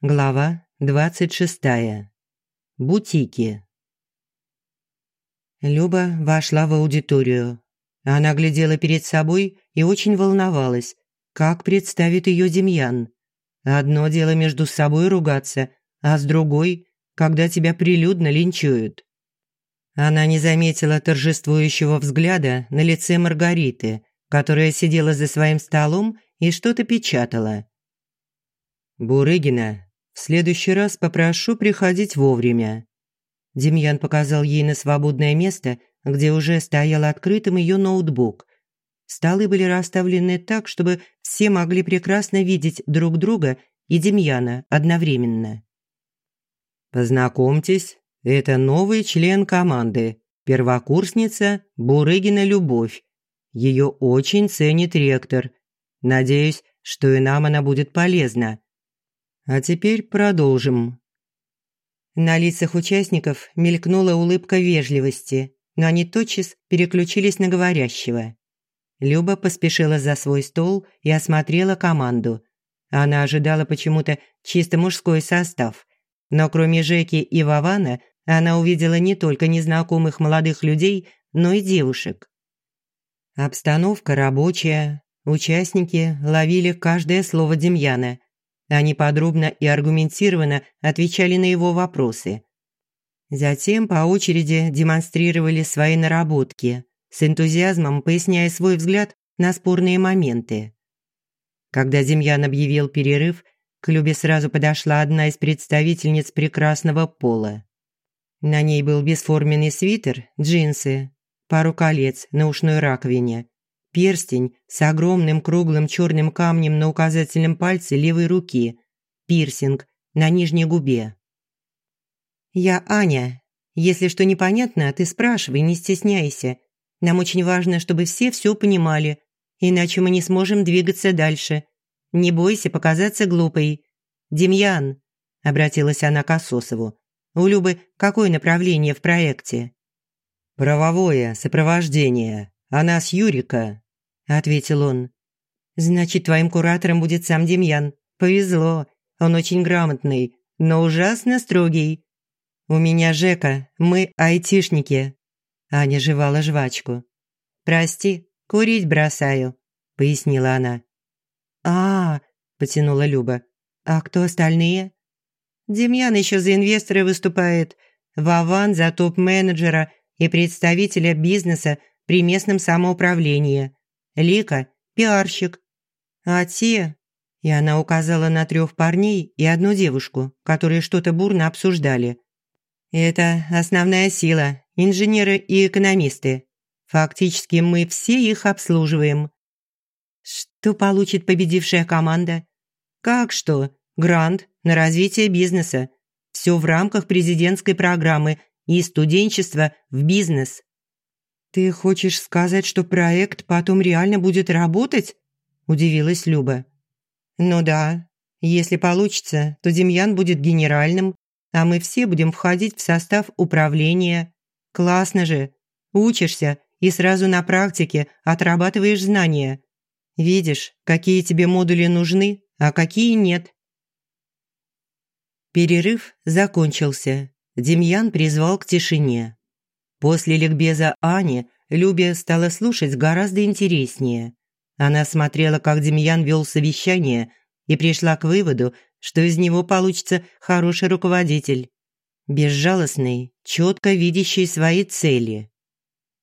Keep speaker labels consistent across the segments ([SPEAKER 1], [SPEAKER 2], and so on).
[SPEAKER 1] Глава 26. Бутики. Люба вошла в аудиторию. Она глядела перед собой и очень волновалась, как представит ее Демьян. Одно дело между собой ругаться, а с другой, когда тебя прилюдно линчуют. Она не заметила торжествующего взгляда на лице Маргариты, которая сидела за своим столом и что-то печатала. «Бурыгина, в следующий раз попрошу приходить вовремя». Демьян показал ей на свободное место, где уже стоял открытым ее ноутбук. Столы были расставлены так, чтобы все могли прекрасно видеть друг друга и Демьяна одновременно. «Познакомьтесь, это новый член команды, первокурсница Бурыгина Любовь. Ее очень ценит ректор. Надеюсь, что и нам она будет полезна. А теперь продолжим. На лицах участников мелькнула улыбка вежливости, но они тотчас переключились на говорящего. Люба поспешила за свой стол и осмотрела команду. Она ожидала почему-то чисто мужской состав. Но кроме Жеки и Вована, она увидела не только незнакомых молодых людей, но и девушек. Обстановка рабочая, участники ловили каждое слово Демьяна – они подробно и аргументированно отвечали на его вопросы. Затем по очереди демонстрировали свои наработки, с энтузиазмом поясняя свой взгляд на спорные моменты. Когда Демьян объявил перерыв, к Любе сразу подошла одна из представительниц прекрасного пола. На ней был бесформенный свитер, джинсы, пару колец на ушной раковине перстень с огромным круглым черным камнем на указательном пальце левой руки, пирсинг на нижней губе. «Я Аня. Если что непонятно, ты спрашивай, не стесняйся. Нам очень важно, чтобы все все понимали, иначе мы не сможем двигаться дальше. Не бойся показаться глупой. Демьян», – обратилась она к Ососову, – «у Любы какое направление в проекте?» «Правовое сопровождение», она с Юрика», – ответил он. «Значит, твоим куратором будет сам Демьян. Повезло. Он очень грамотный, но ужасно строгий. У меня Жека, мы айтишники». Аня жевала жвачку. «Прости, курить бросаю», – пояснила она. а, -а, -а потянула Люба. «А кто остальные?» «Демьян еще за инвестора выступает, Вован за топ-менеджера и представителя бизнеса при местном самоуправлении. Лика – пиарщик. А те... И она указала на трех парней и одну девушку, которые что-то бурно обсуждали. Это основная сила, инженеры и экономисты. Фактически мы все их обслуживаем. Что получит победившая команда? Как что? Грант на развитие бизнеса. Все в рамках президентской программы и студенчества в бизнес. «Ты хочешь сказать, что проект потом реально будет работать?» – удивилась Люба. «Ну да. Если получится, то Демьян будет генеральным, а мы все будем входить в состав управления. Классно же. Учишься и сразу на практике отрабатываешь знания. Видишь, какие тебе модули нужны, а какие нет». Перерыв закончился. Демьян призвал к тишине. После ликбеза Ани Любе стала слушать гораздо интереснее. Она смотрела, как Демьян вел совещание, и пришла к выводу, что из него получится хороший руководитель. Безжалостный, четко видящий свои цели.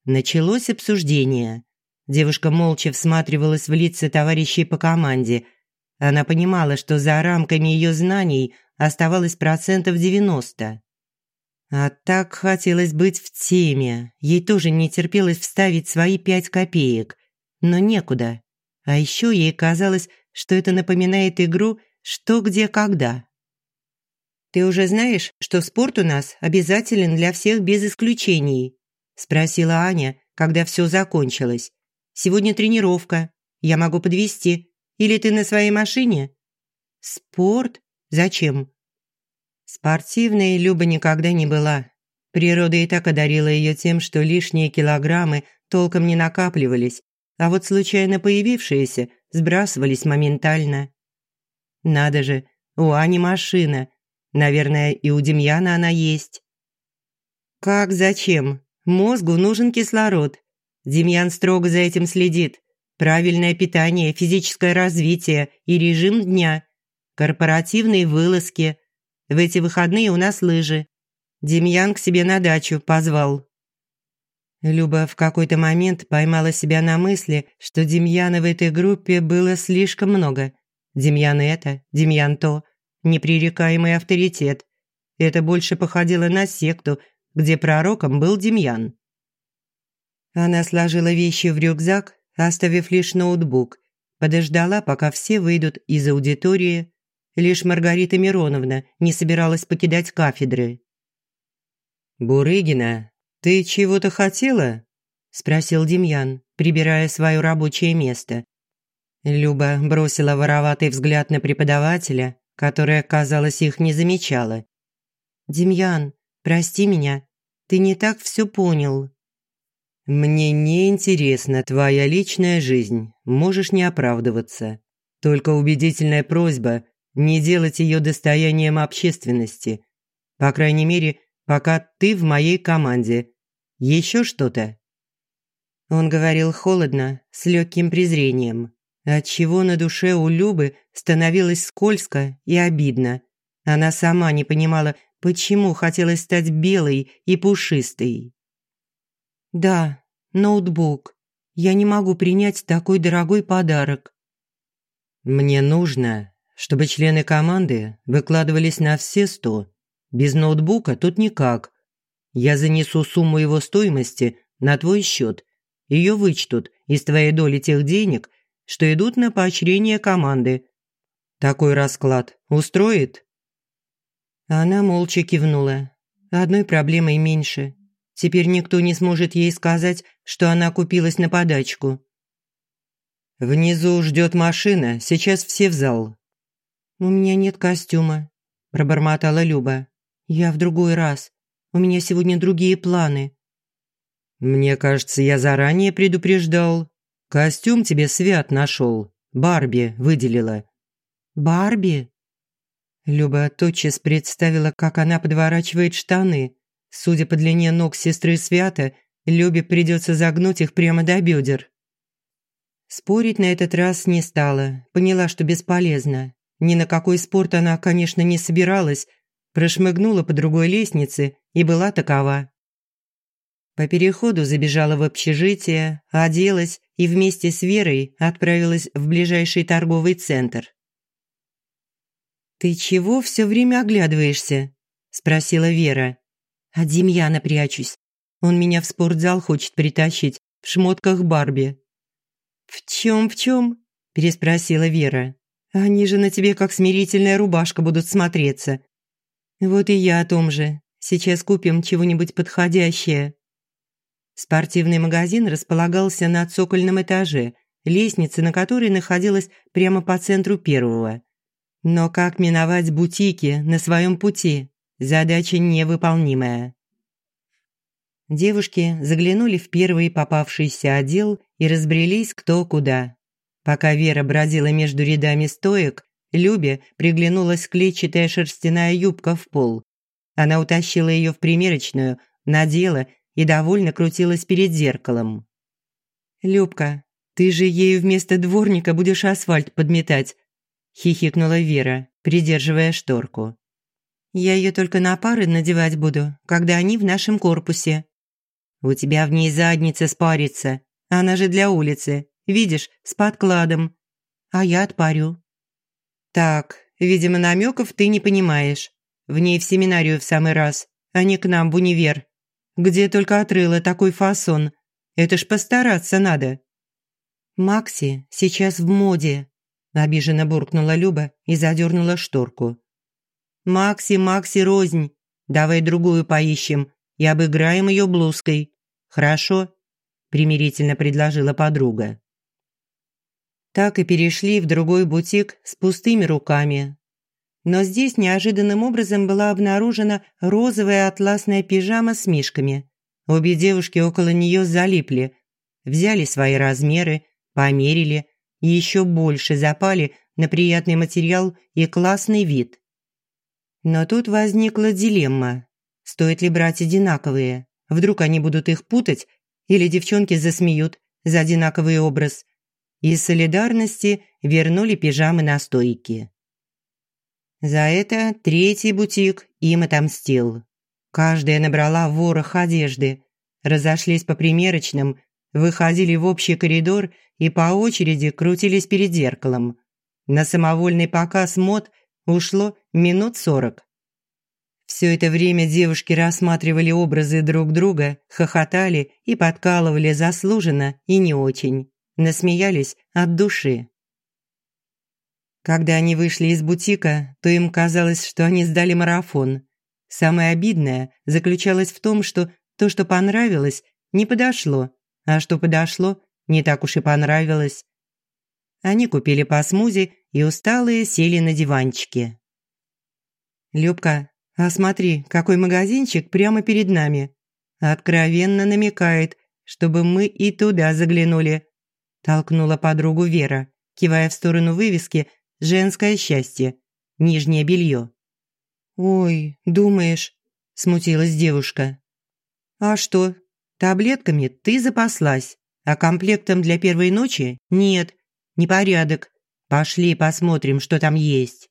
[SPEAKER 1] Началось обсуждение. Девушка молча всматривалась в лица товарищей по команде. Она понимала, что за рамками ее знаний оставалось процентов девяносто. А так хотелось быть в теме. Ей тоже не терпелось вставить свои пять копеек. Но некуда. А еще ей казалось, что это напоминает игру «Что, где, когда». «Ты уже знаешь, что спорт у нас обязателен для всех без исключений?» – спросила Аня, когда все закончилось. «Сегодня тренировка. Я могу подвезти. Или ты на своей машине?» «Спорт? Зачем?» Спортивной Люба никогда не была. Природа и так одарила ее тем, что лишние килограммы толком не накапливались, а вот случайно появившиеся сбрасывались моментально. Надо же, У Ани машина. Наверное, и у Демьяна она есть. Как зачем? Мозгу нужен кислород. Демьян строго за этим следит. Правильное питание, физическое развитие и режим дня. Корпоративные вылазки. В эти выходные у нас лыжи. Демьян к себе на дачу позвал. Люба в какой-то момент поймала себя на мысли, что Демьяна в этой группе было слишком много. Демьян это, Демьян то, непререкаемый авторитет. Это больше походило на секту, где пророком был Демьян. Она сложила вещи в рюкзак, оставив лишь ноутбук, подождала, пока все выйдут из аудитории. Лишь Маргарита Мироновна не собиралась покидать кафедры. «Бурыгина, ты чего-то хотела?» – спросил Демьян, прибирая свое рабочее место. Люба бросила вороватый взгляд на преподавателя, которая, казалось, их не замечала. «Демьян, прости меня, ты не так все понял». «Мне не интересна твоя личная жизнь, можешь не оправдываться. Только убедительная просьба не делать ее достоянием общественности. По крайней мере, пока ты в моей команде еще что-то?» Он говорил холодно, с легким презрением, отчего на душе у Любы становилось скользко и обидно. Она сама не понимала, почему хотелось стать белой и пушистой. «Да, ноутбук. Я не могу принять такой дорогой подарок». «Мне нужно, чтобы члены команды выкладывались на все сто. Без ноутбука тут никак. Я занесу сумму его стоимости на твой счет. Ее вычтут из твоей доли тех денег, что идут на поощрение команды. Такой расклад устроит?» Она молча кивнула. Одной проблемой меньше. Теперь никто не сможет ей сказать, что она купилась на подачку. «Внизу ждет машина, сейчас все в зал». «У меня нет костюма», – пробормотала Люба. «Я в другой раз. У меня сегодня другие планы». «Мне кажется, я заранее предупреждал. Костюм тебе Свят нашел. Барби выделила». «Барби?» Люба тотчас представила, как она подворачивает штаны. Судя по длине ног сестры Свята, Любе придется загнуть их прямо до бедер. Спорить на этот раз не стала, поняла, что бесполезно. Ни на какой спорт она, конечно, не собиралась, прошмыгнула по другой лестнице и была такова. По переходу забежала в общежитие, оделась и вместе с Верой отправилась в ближайший торговый центр. «Ты чего все время оглядываешься?» – спросила Вера. «От Демьяна прячусь. Он меня в спортзал хочет притащить в шмотках Барби». «В чем, в чем?» – переспросила Вера. «Они же на тебе как смирительная рубашка будут смотреться. Вот и я о том же. Сейчас купим чего-нибудь подходящее. Спортивный магазин располагался на цокольном этаже, лестница на которой находилась прямо по центру первого. Но как миновать бутики на своем пути? Задача невыполнимая. Девушки заглянули в первый попавшийся отдел и разбрелись кто куда. Пока Вера бродила между рядами стоек, Любе приглянулась клетчатая шерстяная юбка в пол. Она утащила ее в примерочную, надела и довольно крутилась перед зеркалом. «Любка, ты же ею вместо дворника будешь асфальт подметать», – хихикнула Вера, придерживая шторку. «Я ее только на пары надевать буду, когда они в нашем корпусе». «У тебя в ней задница спарится, она же для улицы, видишь, с подкладом. А я отпарю». «Так, видимо, намеков ты не понимаешь. В ней в семинарию в самый раз, а не к нам в универ. Где только отрыла такой фасон. Это ж постараться надо». «Макси сейчас в моде», – обиженно буркнула Люба и задернула шторку. «Макси, Макси, рознь. Давай другую поищем и обыграем ее блузкой. Хорошо?» – примирительно предложила подруга так и перешли в другой бутик с пустыми руками. Но здесь неожиданным образом была обнаружена розовая атласная пижама с мишками. Обе девушки около нее залипли, взяли свои размеры, померили еще больше запали на приятный материал и классный вид. Но тут возникла дилемма. Стоит ли брать одинаковые? Вдруг они будут их путать, или девчонки засмеют за одинаковый образ. Из солидарности вернули пижамы на стойки. За это третий бутик им отомстил. Каждая набрала ворох одежды, разошлись по примерочным, выходили в общий коридор и по очереди крутились перед зеркалом. На самовольный показ мод ушло минут сорок. Все это время девушки рассматривали образы друг друга, хохотали и подкалывали заслуженно и не очень. Насмеялись от души. Когда они вышли из бутика, то им казалось, что они сдали марафон. Самое обидное заключалось в том, что то, что понравилось, не подошло, а что подошло, не так уж и понравилось. Они купили по смузи и усталые сели на диванчике. «Любка, а смотри, какой магазинчик прямо перед нами. Откровенно намекает, чтобы мы и туда заглянули. Толкнула подругу Вера, кивая в сторону вывески «Женское счастье. Нижнее белье». «Ой, думаешь?» – смутилась девушка. «А что? Таблетками ты запаслась, а комплектом для первой ночи нет. Непорядок. Пошли посмотрим, что там есть».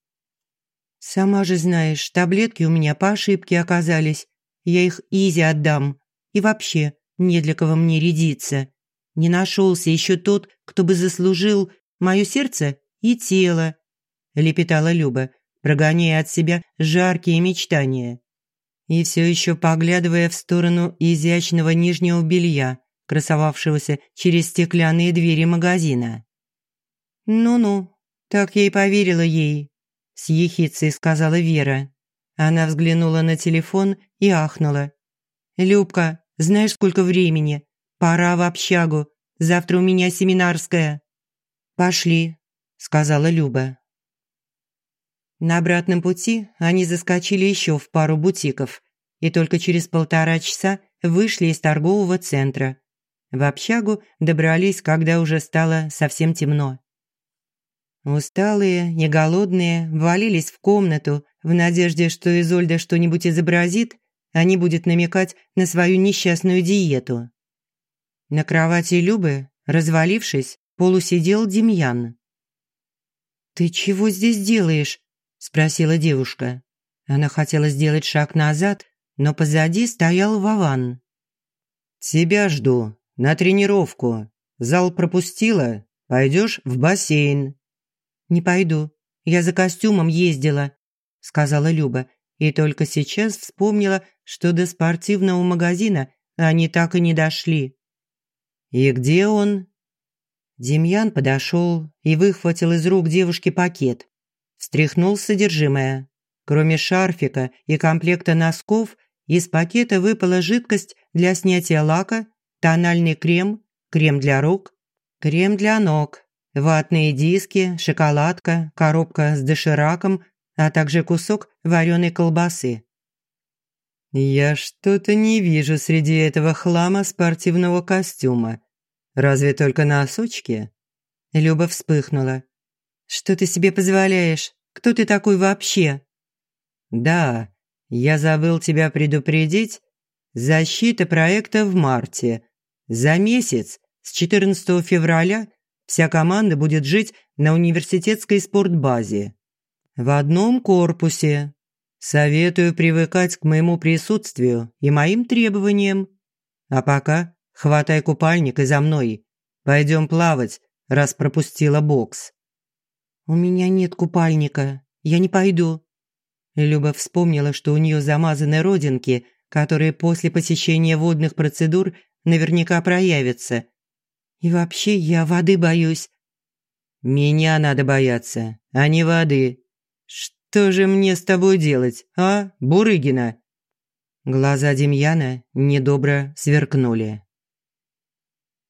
[SPEAKER 1] «Сама же знаешь, таблетки у меня по ошибке оказались. Я их Изи отдам. И вообще, не для кого мне рядиться. Не нашелся еще тот, кто бы заслужил мое сердце и тело», – лепетала Люба, прогоняя от себя жаркие мечтания. И все еще поглядывая в сторону изящного нижнего белья, красовавшегося через стеклянные двери магазина. «Ну-ну, так я и поверила ей, с ехицей сказала Вера. Она взглянула на телефон и ахнула. «Любка, знаешь, сколько времени? Пора в общагу. Завтра у меня семинарская». «Пошли», – сказала Люба. На обратном пути они заскочили еще в пару бутиков и только через полтора часа вышли из торгового центра. В общагу добрались, когда уже стало совсем темно. Усталые и голодные валились в комнату в надежде, что Изольда что-нибудь изобразит, а не будет намекать на свою несчастную диету. На кровати Любы, развалившись, полусидел Демьян. «Ты чего здесь делаешь?» – спросила девушка. Она хотела сделать шаг назад, но позади стоял Вован.
[SPEAKER 2] «Тебя жду. На тренировку. Зал пропустила? Пойдешь в бассейн.
[SPEAKER 1] «Не пойду. Я за костюмом ездила», – сказала Люба. И только сейчас вспомнила, что до спортивного магазина они так и не дошли.
[SPEAKER 2] «И где он?»
[SPEAKER 1] Демьян подошел и выхватил из рук девушки пакет. Встряхнул содержимое. Кроме шарфика и комплекта носков, из пакета выпала жидкость для снятия лака, тональный крем, крем для рук, крем для ног, ватные диски, шоколадка, коробка с дошираком, а также кусок вареной колбасы.
[SPEAKER 2] «Я что-то не вижу среди этого хлама спортивного костюма. Разве только носочки?»
[SPEAKER 1] Люба вспыхнула. «Что ты себе позволяешь? Кто ты такой вообще?»
[SPEAKER 2] «Да, я забыл тебя предупредить. Защита проекта в марте. За месяц, с 14 февраля Вся команда будет жить на университетской спортбазе. В одном корпусе. Советую привыкать к моему присутствию и моим требованиям. А пока хватай купальник и за мной. Пойдем плавать, раз пропустила бокс.
[SPEAKER 1] «У меня нет купальника. Я не пойду». Люба вспомнила, что у нее замазаны родинки, которые после посещения водных процедур наверняка проявятся – и вообще я воды боюсь».
[SPEAKER 2] «Меня надо бояться, а не воды. Что же мне с тобой делать, а, Бурыгина?»
[SPEAKER 1] Глаза Демьяна недобро сверкнули.